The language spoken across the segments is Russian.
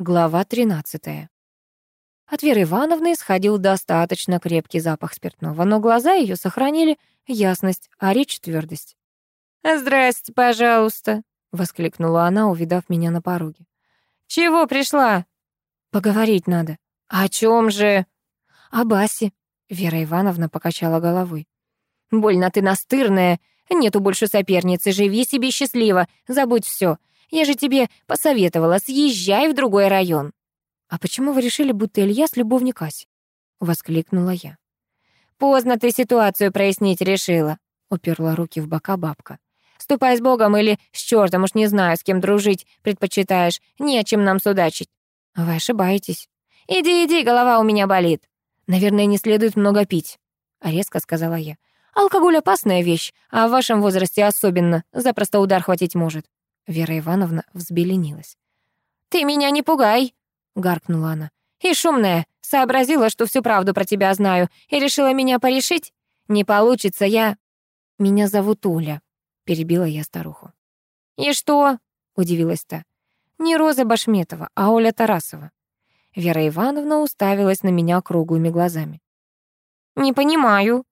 Глава 13. От Веры Ивановны исходил достаточно крепкий запах спиртного, но глаза ее сохранили ясность, а речь — твердость. «Здрасте, пожалуйста», — воскликнула она, увидав меня на пороге. «Чего пришла?» «Поговорить надо». «О чем же?» «О Басе», — Вера Ивановна покачала головой. «Больно ты настырная. Нету больше соперницы. Живи себе счастливо. Забудь все. Я же тебе посоветовала, съезжай в другой район». «А почему вы решили, будто Ильяс любовник Аси?» — воскликнула я. «Поздно ты ситуацию прояснить решила», — уперла руки в бока бабка. «Ступай с Богом или с чертом, уж не знаю, с кем дружить предпочитаешь. Не о чем нам судачить». «Вы ошибаетесь». «Иди, иди, голова у меня болит». «Наверное, не следует много пить», — резко сказала я. «Алкоголь — опасная вещь, а в вашем возрасте особенно. Запросто удар хватить может». Вера Ивановна взбеленилась. «Ты меня не пугай!» — гаркнула она. «И шумная, сообразила, что всю правду про тебя знаю, и решила меня порешить? Не получится, я...» «Меня зовут Оля», — перебила я старуху. «И что?» — удивилась та. «Не Роза Башметова, а Оля Тарасова». Вера Ивановна уставилась на меня круглыми глазами. «Не понимаю».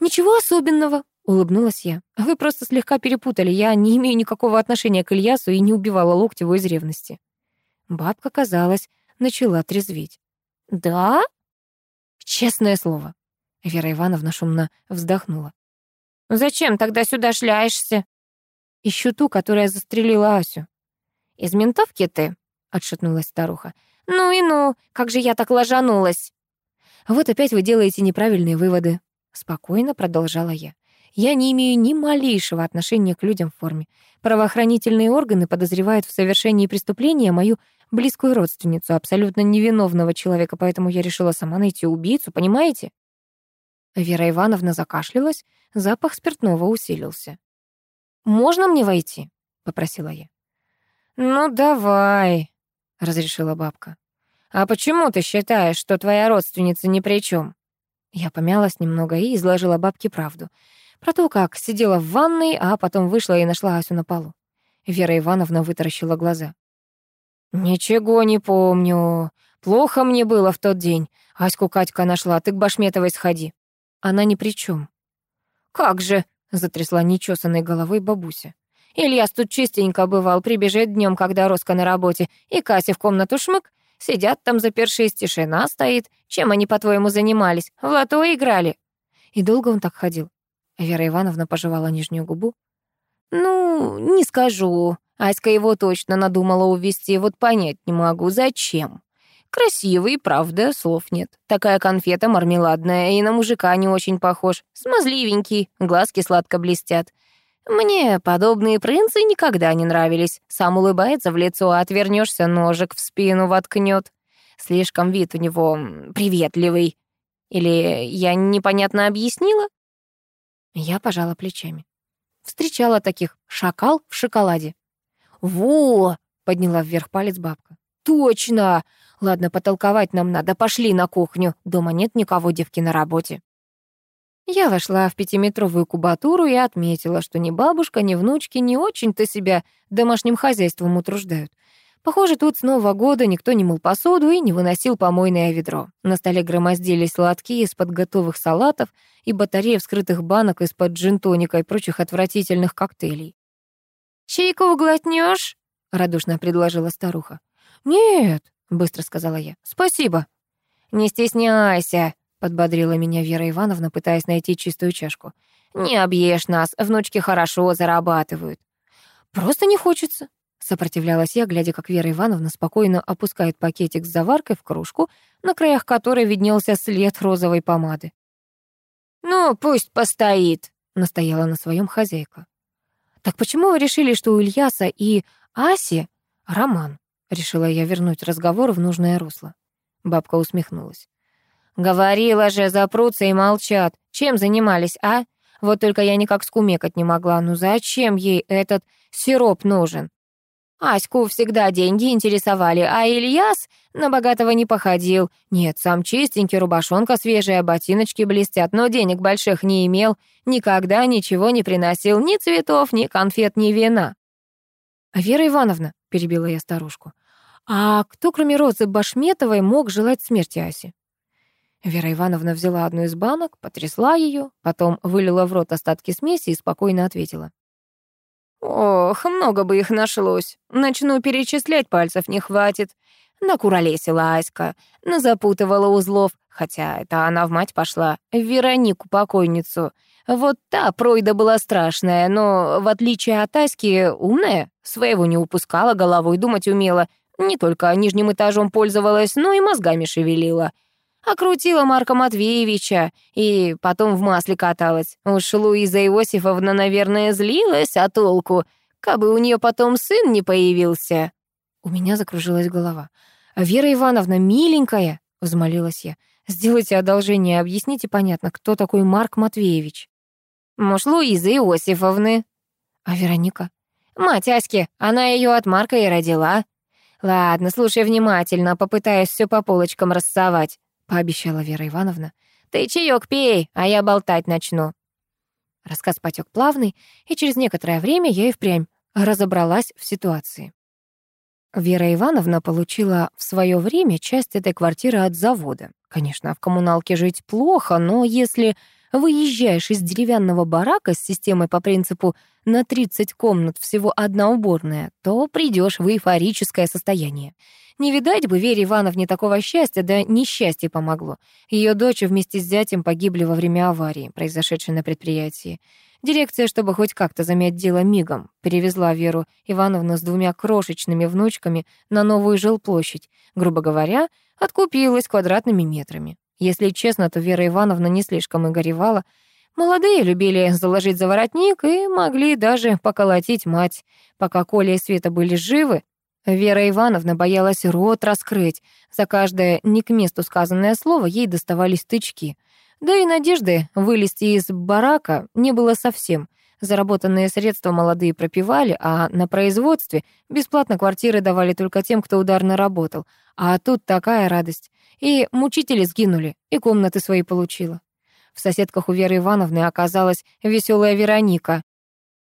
«Ничего особенного», Улыбнулась я. Вы просто слегка перепутали. Я не имею никакого отношения к Ильясу и не убивала Локтеву из ревности. Бабка, казалось, начала трезветь. «Да?» «Честное слово». Вера Ивановна шумно вздохнула. «Зачем тогда сюда шляешься?» «Ищу ту, которая застрелила Асю». «Из ментовки ты?» — отшатнулась старуха. «Ну и ну, как же я так ложанулась!» «Вот опять вы делаете неправильные выводы», — спокойно продолжала я. Я не имею ни малейшего отношения к людям в форме. Правоохранительные органы подозревают в совершении преступления мою близкую родственницу, абсолютно невиновного человека, поэтому я решила сама найти убийцу, понимаете? Вера Ивановна закашлялась, запах спиртного усилился. «Можно мне войти?» — попросила я. «Ну, давай», — разрешила бабка. «А почему ты считаешь, что твоя родственница ни при чем? Я помялась немного и изложила бабке правду. Про то, как сидела в ванной, а потом вышла и нашла Асю на полу. Вера Ивановна вытаращила глаза. «Ничего не помню. Плохо мне было в тот день. Аську Катька нашла, ты к Башметовой сходи». «Она ни при чем. «Как же?» — затрясла нечесанной головой бабуся. «Ильяс тут частенько бывал, прибежит днем, когда Роска на работе, и Кася в комнату шмык. Сидят там запершись, тишина стоит. Чем они, по-твоему, занимались? В лото играли». И долго он так ходил? Вера Ивановна пожевала нижнюю губу. «Ну, не скажу. Аська его точно надумала увезти, вот понять не могу, зачем. Красивый, правда, слов нет. Такая конфета мармеладная, и на мужика не очень похож. Смазливенький, глазки сладко блестят. Мне подобные принцы никогда не нравились. Сам улыбается в лицо, а отвернешься, ножик в спину воткнет. Слишком вид у него приветливый. Или я непонятно объяснила? Я пожала плечами. Встречала таких шакал в шоколаде. «Во!» — подняла вверх палец бабка. «Точно! Ладно, потолковать нам надо, пошли на кухню. Дома нет никого, девки на работе». Я вошла в пятиметровую кубатуру и отметила, что ни бабушка, ни внучки не очень-то себя домашним хозяйством утруждают. Похоже, тут с Нового года никто не мыл посуду и не выносил помойное ведро. На столе громоздились сладкие из-под готовых салатов и батареи вскрытых банок из-под джин-тоника и прочих отвратительных коктейлей. «Чайку глотнешь?» — радушно предложила старуха. «Нет», — быстро сказала я, — «спасибо». «Не стесняйся», — подбодрила меня Вера Ивановна, пытаясь найти чистую чашку. «Не объешь нас, внучки хорошо зарабатывают». «Просто не хочется», Сопротивлялась я, глядя, как Вера Ивановна спокойно опускает пакетик с заваркой в кружку, на краях которой виднелся след розовой помады. «Ну, пусть постоит», — настояла на своем хозяйка. «Так почему вы решили, что у Ильяса и Аси роман?» Решила я вернуть разговор в нужное русло. Бабка усмехнулась. «Говорила же, запрутся и молчат. Чем занимались, а? Вот только я никак скумекать не могла. Ну зачем ей этот сироп нужен? Аську всегда деньги интересовали, а Ильяс на богатого не походил. Нет, сам чистенький, рубашонка свежая, ботиночки блестят, но денег больших не имел, никогда ничего не приносил, ни цветов, ни конфет, ни вина. «А Вера Ивановна», — перебила я старушку, А кто, кроме Розы Башметовой, мог желать смерти Аси? Вера Ивановна взяла одну из банок, потрясла ее, потом вылила в рот остатки смеси и спокойно ответила. «Ох, много бы их нашлось. Начну перечислять, пальцев не хватит. Накуролесила Аська, назапутывала узлов, хотя это она в мать пошла, в Веронику покойницу. Вот та пройда была страшная, но, в отличие от Аськи, умная, своего не упускала, головой думать умела, не только нижним этажом пользовалась, но и мозгами шевелила. Окрутила Марка Матвеевича и потом в масле каталась. Уж Луиза Иосифовна, наверное, злилась, а толку? Кабы у нее потом сын не появился. У меня закружилась голова. «Вера Ивановна, миленькая!» — взмолилась я. «Сделайте одолжение, объясните понятно, кто такой Марк Матвеевич». «Муж Луизы Иосифовны». «А Вероника?» «Мать Аськи, она ее от Марка и родила». «Ладно, слушай внимательно, попытаюсь все по полочкам рассовать», — пообещала Вера Ивановна. «Ты чаек пей, а я болтать начну». Рассказ потек плавный, и через некоторое время я и впрямь разобралась в ситуации. Вера Ивановна получила в свое время часть этой квартиры от завода. Конечно, в коммуналке жить плохо, но если выезжаешь из деревянного барака с системой по принципу «на 30 комнат всего одна уборная», то придешь в эйфорическое состояние. Не видать бы Вере Ивановне такого счастья, да несчастье помогло. Ее дочь вместе с зятем погибли во время аварии, произошедшей на предприятии. Дирекция, чтобы хоть как-то замять дело мигом, перевезла Веру Ивановну с двумя крошечными внучками на новую жилплощадь, грубо говоря, откупилась квадратными метрами. Если честно, то Вера Ивановна не слишком и горевала. Молодые любили заложить за воротник и могли даже поколотить мать. Пока Коля и Света были живы, Вера Ивановна боялась рот раскрыть. За каждое не к месту сказанное слово ей доставались тычки — да и надежды вылезти из барака не было совсем. Заработанные средства молодые пропивали, а на производстве бесплатно квартиры давали только тем, кто ударно работал. А тут такая радость. И мучители сгинули, и комнаты свои получила. В соседках у Веры Ивановны оказалась веселая Вероника.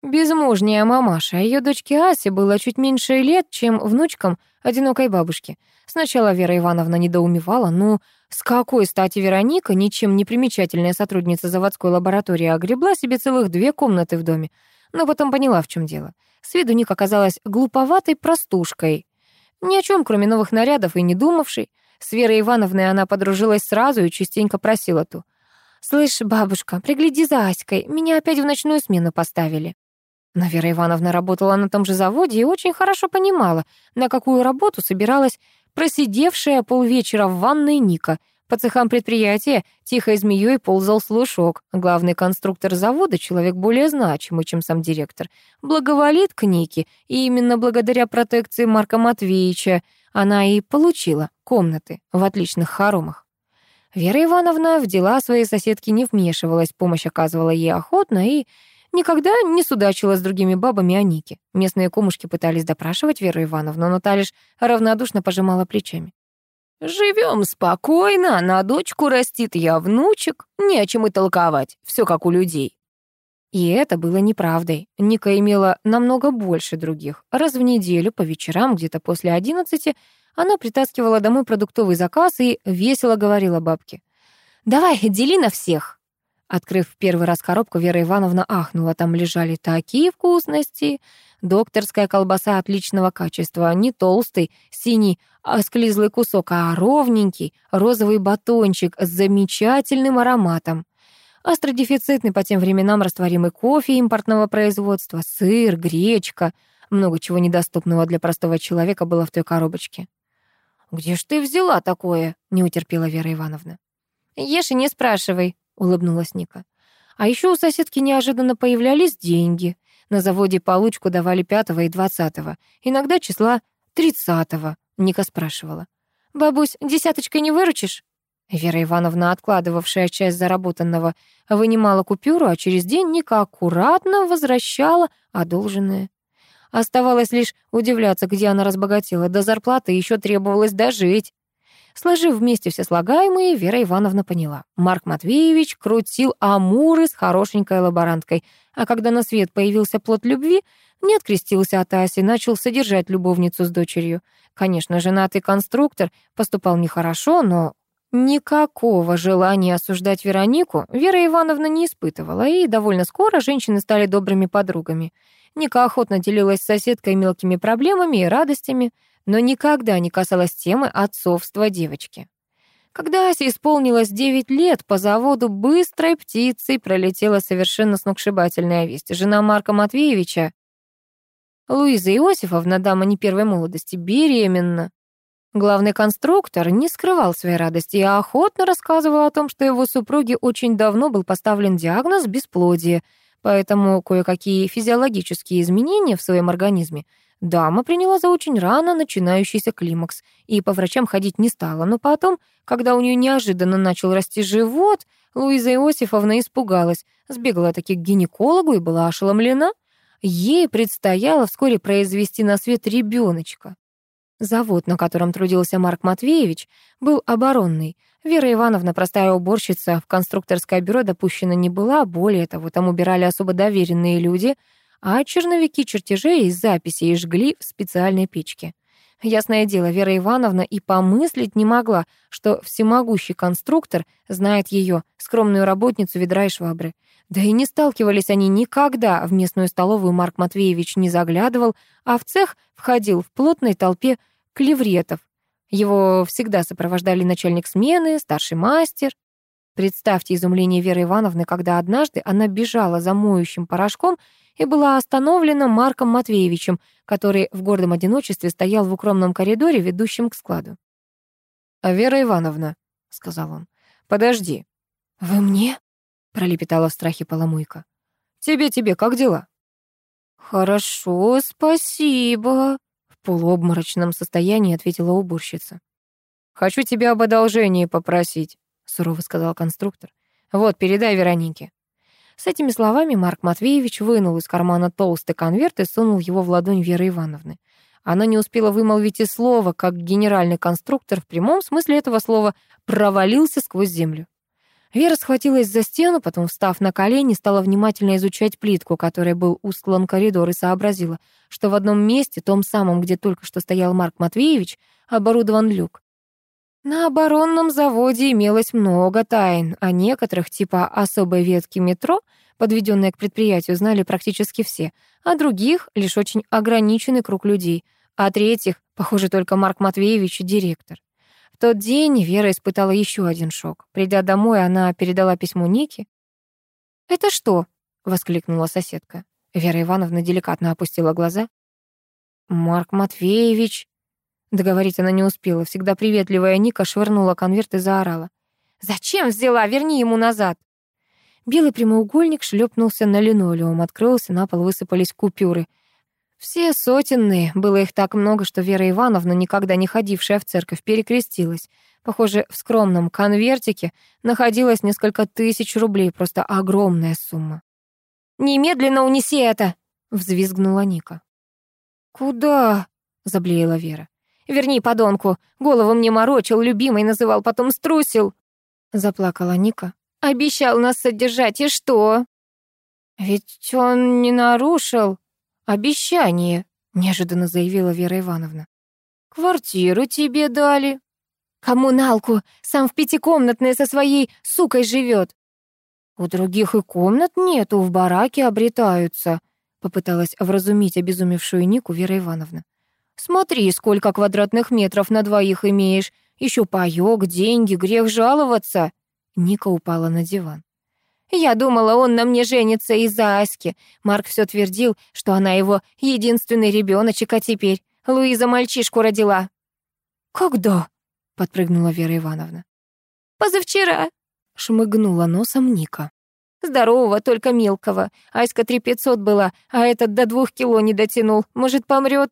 Безмужняя мамаша. Ее дочке Асе было чуть меньше лет, чем внучкам одинокой бабушки. Сначала Вера Ивановна недоумевала, ну, с какой стати Вероника, ничем не примечательная сотрудница заводской лаборатории, огребла себе целых две комнаты в доме. Но потом поняла, в чем дело. С виду Ника оказалась глуповатой простушкой. Ни о чем, кроме новых нарядов, и не думавшей. С Верой Ивановной она подружилась сразу и частенько просила ту. «Слышь, бабушка, пригляди за Аськой, меня опять в ночную смену поставили». Но Вера Ивановна работала на том же заводе и очень хорошо понимала, на какую работу собиралась просидевшая полвечера в ванной Ника. По цехам предприятия тихой змеей ползал слушок. Главный конструктор завода, человек более значимый, чем сам директор, благоволит к Нике, и именно благодаря протекции Марка Матвеевича она и получила комнаты в отличных хоромах. Вера Ивановна в дела своей соседки не вмешивалась, помощь оказывала ей охотно и Никогда не судачила с другими бабами о Нике. Местные кумушки пытались допрашивать Веру Ивановну, но та лишь равнодушно пожимала плечами. «Живем спокойно, на дочку растит я внучек, не о чем и толковать, все как у людей». И это было неправдой. Ника имела намного больше других. Раз в неделю, по вечерам, где-то после одиннадцати, она притаскивала домой продуктовый заказ и весело говорила бабке. «Давай, дели на всех». Открыв первый раз коробку, Вера Ивановна ахнула. Там лежали такие вкусности. Докторская колбаса отличного качества. Не толстый, синий, осклизлый кусок, а ровненький розовый батончик с замечательным ароматом. Остродефицитный по тем временам растворимый кофе импортного производства, сыр, гречка. Много чего недоступного для простого человека было в той коробочке. «Где ж ты взяла такое?» — не утерпела Вера Ивановна. «Ешь и не спрашивай», улыбнулась Ника. А еще у соседки неожиданно появлялись деньги. На заводе получку давали пятого и двадцатого, иногда числа тридцатого. Ника спрашивала. «Бабусь, десяточкой не выручишь?» Вера Ивановна, откладывавшая часть заработанного, вынимала купюру, а через день Ника аккуратно возвращала одолженное. Оставалось лишь удивляться, где она разбогатела. До зарплаты еще требовалось дожить. Сложив вместе все слагаемые, Вера Ивановна поняла. Марк Матвеевич крутил амуры с хорошенькой лаборанткой, а когда на свет появился плод любви, не открестился от Аси, начал содержать любовницу с дочерью. Конечно, женатый конструктор поступал нехорошо, но никакого желания осуждать Веронику Вера Ивановна не испытывала, и довольно скоро женщины стали добрыми подругами. Ника охотно делилась с соседкой мелкими проблемами и радостями — но никогда не касалась темы отцовства девочки. Когда Асе исполнилось 9 лет, по заводу быстрой птицей пролетела совершенно сногсшибательная весть. Жена Марка Матвеевича, Луиза Иосифовна, дама не первой молодости, беременна. Главный конструктор не скрывал своей радости и охотно рассказывал о том, что его супруге очень давно был поставлен диагноз бесплодия, поэтому кое-какие физиологические изменения в своем организме Дама приняла за очень рано начинающийся климакс и по врачам ходить не стала, но потом, когда у нее неожиданно начал расти живот, Луиза Иосифовна испугалась, сбегала таки к гинекологу и была ошеломлена. Ей предстояло вскоре произвести на свет ребеночка. Завод, на котором трудился Марк Матвеевич, был оборонный. Вера Ивановна, простая уборщица, в конструкторское бюро допущена не была, более того, там убирали особо доверенные люди — а черновики чертежей и записей жгли в специальной печке. Ясное дело, Вера Ивановна и помыслить не могла, что всемогущий конструктор знает ее, скромную работницу ведра и швабры. Да и не сталкивались они никогда. В местную столовую Марк Матвеевич не заглядывал, а в цех входил в плотной толпе клевретов. Его всегда сопровождали начальник смены, старший мастер. Представьте изумление Веры Ивановны, когда однажды она бежала за моющим порошком и была остановлена Марком Матвеевичем, который в гордом одиночестве стоял в укромном коридоре, ведущем к складу. «А Вера Ивановна», — сказал он, — «подожди». «Вы мне?» — пролепетала в страхе поломойка. «Тебе-тебе, как дела?» «Хорошо, спасибо», — в полуобморочном состоянии ответила уборщица. «Хочу тебя об одолжении попросить», — сурово сказал конструктор. «Вот, передай Веронике». С этими словами Марк Матвеевич вынул из кармана толстый конверт и сунул его в ладонь Веры Ивановны. Она не успела вымолвить и слова, как генеральный конструктор в прямом смысле этого слова провалился сквозь землю. Вера схватилась за стену, потом, встав на колени, стала внимательно изучать плитку, которой был устлан коридор, и сообразила, что в одном месте, том самом, где только что стоял Марк Матвеевич, оборудован люк. На оборонном заводе имелось много тайн, о некоторых, типа особой ветки метро, подведенной к предприятию, знали практически все, а других — лишь очень ограниченный круг людей, а третьих, похоже, только Марк Матвеевич, директор. В тот день Вера испытала еще один шок. Придя домой, она передала письмо Нике. «Это что?» — воскликнула соседка. Вера Ивановна деликатно опустила глаза. «Марк Матвеевич», Договорить она не успела. Всегда приветливая Ника швырнула конверт и заорала. «Зачем взяла? Верни ему назад!» Белый прямоугольник шлепнулся на линолеум, открылся, на пол высыпались купюры. Все сотенные, было их так много, что Вера Ивановна, никогда не ходившая в церковь, перекрестилась. Похоже, в скромном конвертике находилось несколько тысяч рублей, просто огромная сумма. «Немедленно унеси это!» — взвизгнула Ника. «Куда?» — заблеяла Вера. Верни подонку. Голову мне морочил, любимый называл, потом струсил. Заплакала Ника. Обещал нас содержать, и что? Ведь он не нарушил обещание, неожиданно заявила Вера Ивановна. Квартиру тебе дали. Коммуналку. Сам в пятикомнатной со своей сукой живет. У других и комнат нету, в бараке обретаются, попыталась вразумить обезумевшую Нику Вера Ивановна. Смотри, сколько квадратных метров на двоих имеешь. Еще паёк, деньги, грех жаловаться. Ника упала на диван. Я думала, он на мне женится из-за Аськи. Марк все твердил, что она его единственный ребеночек, а теперь Луиза мальчишку родила. Когда? подпрыгнула Вера Ивановна. Позавчера, шмыгнула носом Ника. Здорового, только мелкого. Аська три пятьсот была, а этот до двух кило не дотянул. Может, помрет?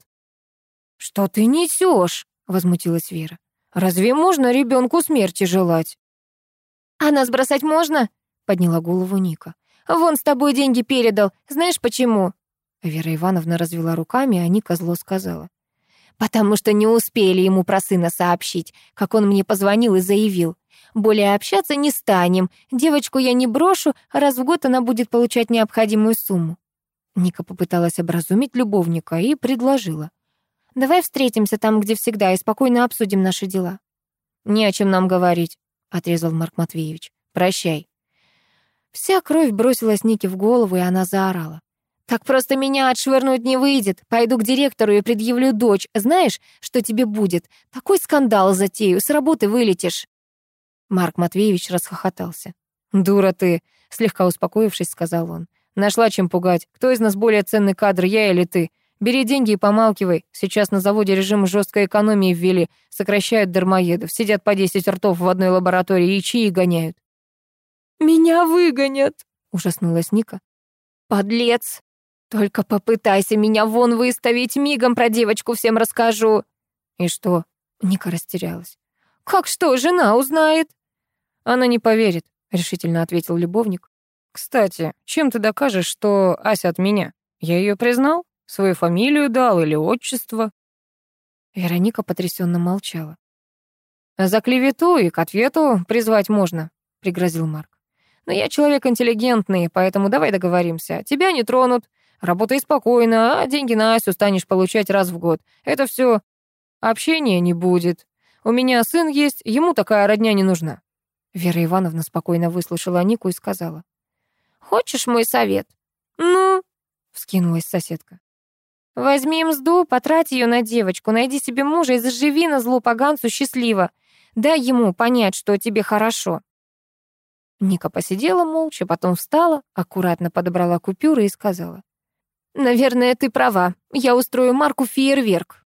«Что ты несешь?» — возмутилась Вера. «Разве можно ребенку смерти желать?» «А нас бросать можно?» — подняла голову Ника. «Вон с тобой деньги передал. Знаешь почему?» Вера Ивановна развела руками, а Ника зло сказала. потому что не успели ему про сына сообщить, как он мне позвонил и заявил. Более общаться не станем. Девочку я не брошу, раз в год она будет получать необходимую сумму. Ника попыталась образумить любовника и предложила. «Давай встретимся там, где всегда, и спокойно обсудим наши дела». «Не о чем нам говорить», — отрезал Марк Матвеевич. «Прощай». Вся кровь бросилась Нике в голову, и она заорала. «Так просто меня отшвырнуть не выйдет. Пойду к директору и предъявлю дочь. Знаешь, что тебе будет? Такой скандал затею, с работы вылетишь». Марк Матвеевич расхохотался. «Дура ты», — слегка успокоившись, сказал он. «Нашла чем пугать. Кто из нас более ценный кадр, я или ты? Бери деньги и помалкивай. Сейчас на заводе режим жесткой экономии ввели. Сокращают дармоедов. Сидят по 10 ртов в одной лаборатории и чьи гоняют. «Меня выгонят!» — ужаснулась Ника. «Подлец! Только попытайся меня вон выставить, мигом про девочку всем расскажу!» «И что?» — Ника растерялась. «Как что, жена узнает?» «Она не поверит», — решительно ответил любовник. «Кстати, чем ты докажешь, что Ася от меня? Я ее признал?» Свою фамилию дал или отчество?» Вероника потрясенно молчала. «За клевету и к ответу призвать можно», — пригрозил Марк. «Но я человек интеллигентный, поэтому давай договоримся. Тебя не тронут, работай спокойно, а деньги на Асю станешь получать раз в год. Это все общения не будет. У меня сын есть, ему такая родня не нужна». Вера Ивановна спокойно выслушала Нику и сказала. «Хочешь мой совет?» «Ну?» — вскинулась соседка. Возьми мзду, потрать ее на девочку, найди себе мужа и заживи на зло поганцу счастливо. Дай ему понять, что тебе хорошо». Ника посидела молча, потом встала, аккуратно подобрала купюры и сказала. «Наверное, ты права. Я устрою Марку фейерверк».